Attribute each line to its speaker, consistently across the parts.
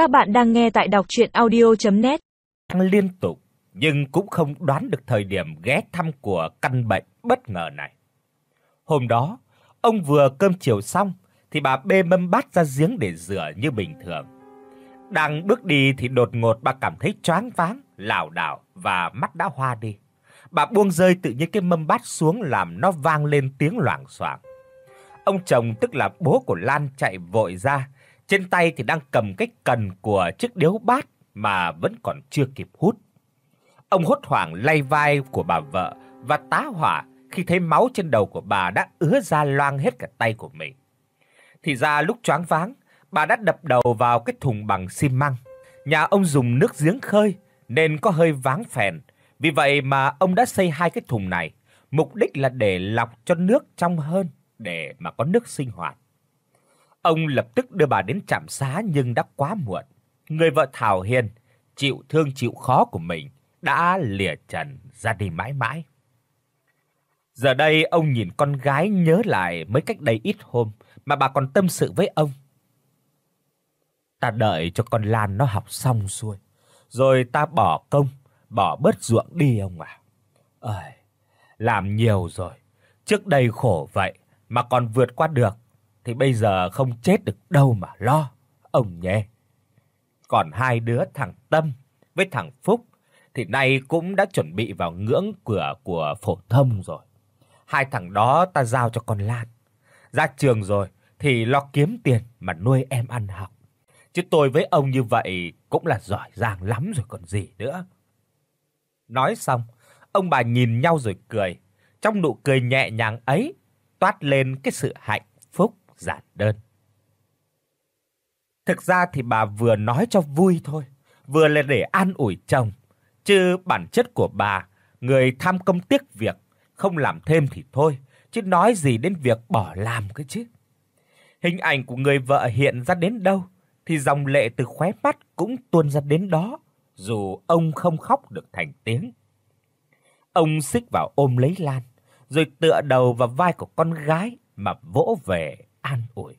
Speaker 1: Các bạn đang nghe tại đọc audio net
Speaker 2: Liên tục nhưng cũng không đoán được thời điểm ghé thăm của căn bệnh bất ngờ này. Hôm đó, ông vừa cơm chiều xong thì bà bê mâm bát ra giếng để rửa như bình thường. Đang bước đi thì đột ngột bà cảm thấy choáng váng, lảo đảo và mắt đã hoa đi. Bà buông rơi tự nhiên cái mâm bát xuống làm nó vang lên tiếng loảng xoảng. Ông chồng tức là bố của Lan chạy vội ra, trên tay thì đang cầm cái cần của chiếc điếu bát mà vẫn còn chưa kịp hút. Ông hốt hoảng lay vai của bà vợ và tá hỏa khi thấy máu trên đầu của bà đã ứa ra loang hết cả tay của mình. Thì ra lúc choáng váng, bà đã đập đầu vào cái thùng bằng xi măng. Nhà ông dùng nước giếng khơi nên có hơi váng phèn, vì vậy mà ông đã xây hai cái thùng này, mục đích là để lọc cho nước trong hơn để mà có nước sinh hoạt. Ông lập tức đưa bà đến trạm xá nhưng đã quá muộn. Người vợ Thảo Hiền chịu thương chịu khó của mình đã lìa trần ra đi mãi mãi. Giờ đây ông nhìn con gái nhớ lại mới cách đây ít hôm mà bà còn tâm sự với ông. Ta đợi cho con Lan nó học xong xuôi, rồi ta bỏ công, bỏ bớt ruộng đi ông à. Ơi, làm nhiều rồi, trước đây khổ vậy mà còn vượt qua được thì bây giờ không chết được đâu mà lo, ông nhé. Còn hai đứa thằng Tâm với thằng Phúc thì nay cũng đã chuẩn bị vào ngưỡng cửa của phổ thông rồi. Hai thằng đó ta giao cho con Lan. Ra trường rồi thì lo kiếm tiền mà nuôi em ăn học. Chứ tôi với ông như vậy cũng là giỏi giang lắm rồi còn gì nữa. Nói xong, ông bà nhìn nhau rồi cười. Trong nụ cười nhẹ nhàng ấy toát lên cái sự hạnh phúc giản đơn. Thực ra thì bà vừa nói cho vui thôi, vừa là để an ủi chồng, chứ bản chất của bà, người tham công tiếc việc, không làm thêm thì thôi, chứ nói gì đến việc bỏ làm cơ chứ. Hình ảnh của người vợ hiện ra đến đâu thì dòng lệ từ khóe mắt cũng tuôn ra đến đó, dù ông không khóc được thành tiếng. Ông xích vào ôm lấy Lan, rồi tựa đầu vào vai của con gái mà vỗ về an ủi.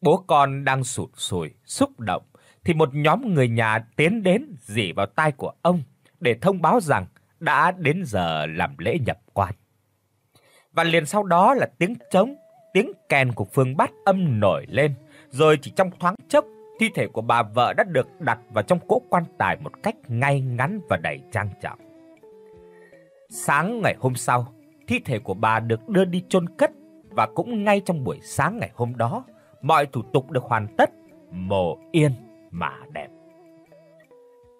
Speaker 2: Bố con đang sụt sùi, xúc động thì một nhóm người nhà tiến đến rỉ vào tai của ông để thông báo rằng đã đến giờ làm lễ nhập quan. Và liền sau đó là tiếng trống, tiếng kèn của phương bát âm nổi lên, rồi chỉ trong thoáng chốc, thi thể của bà vợ đã được đặt vào trong cỗ quan tài một cách ngay ngắn và đầy trang trọng. Sáng ngày hôm sau, thi thể của bà được đưa đi chôn cất và cũng ngay trong buổi sáng ngày hôm đó, mọi thủ tục được hoàn tất, mồ yên mà đẹp.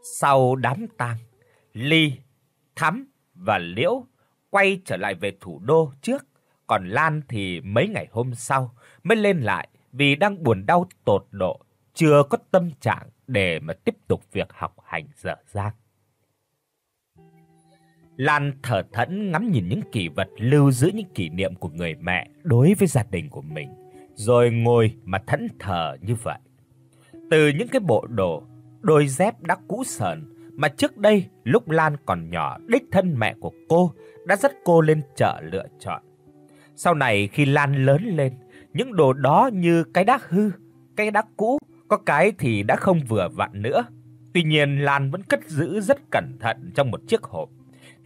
Speaker 2: Sau đám tang, Ly, Thắm và Liễu quay trở lại về thủ đô trước, còn Lan thì mấy ngày hôm sau mới lên lại vì đang buồn đau tột độ, chưa có tâm trạng để mà tiếp tục việc học hành dở dang. Lan thở thẫn ngắm nhìn những kỷ vật lưu giữ những kỷ niệm của người mẹ đối với gia đình của mình, rồi ngồi mà thẫn thờ như vậy. Từ những cái bộ đồ, đôi dép đã cũ sờn mà trước đây lúc Lan còn nhỏ, đích thân mẹ của cô đã dắt cô lên chợ lựa chọn. Sau này khi Lan lớn lên, những đồ đó như cái đá hư, cái đá cũ, có cái thì đã không vừa vặn nữa. Tuy nhiên Lan vẫn cất giữ rất cẩn thận trong một chiếc hộp.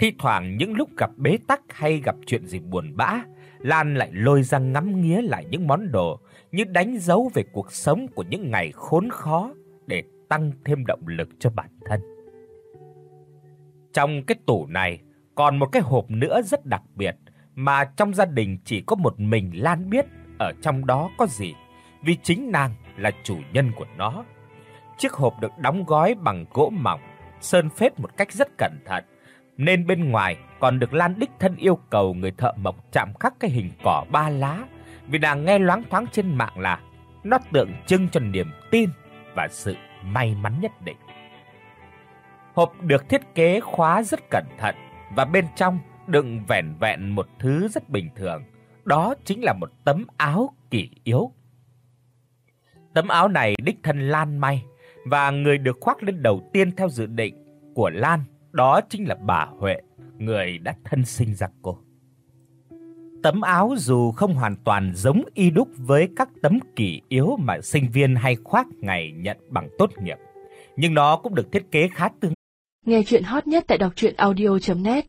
Speaker 2: Thi thoảng những lúc gặp bế tắc hay gặp chuyện gì buồn bã, Lan lại lôi ra ngắm nghía lại những món đồ như đánh dấu về cuộc sống của những ngày khốn khó để tăng thêm động lực cho bản thân. Trong cái tủ này còn một cái hộp nữa rất đặc biệt mà trong gia đình chỉ có một mình Lan biết ở trong đó có gì, vì chính nàng là chủ nhân của nó. Chiếc hộp được đóng gói bằng gỗ mỏng, sơn phết một cách rất cẩn thận, nên bên ngoài còn được Lan đích thân yêu cầu người thợ mộc chạm khắc cái hình cỏ ba lá, vì nàng nghe loáng thoáng trên mạng là nó tượng trưng cho niềm tin và sự may mắn nhất định. Hộp được thiết kế khóa rất cẩn thận và bên trong đựng vẻn vẹn một thứ rất bình thường, đó chính là một tấm áo kỷ yếu. Tấm áo này đích thân Lan may và người được khoác lên đầu tiên theo dự định của Lan đó chính là bà Huệ, người đã thân sinh ra cô. tấm áo dù không hoàn toàn giống y đúc với các tấm kỷ yếu mà sinh viên hay khoác ngày nhận bằng tốt nghiệp, nhưng nó cũng được thiết kế khá tương.
Speaker 3: Nghe truyện hot nhất tại doctruyenaudio.net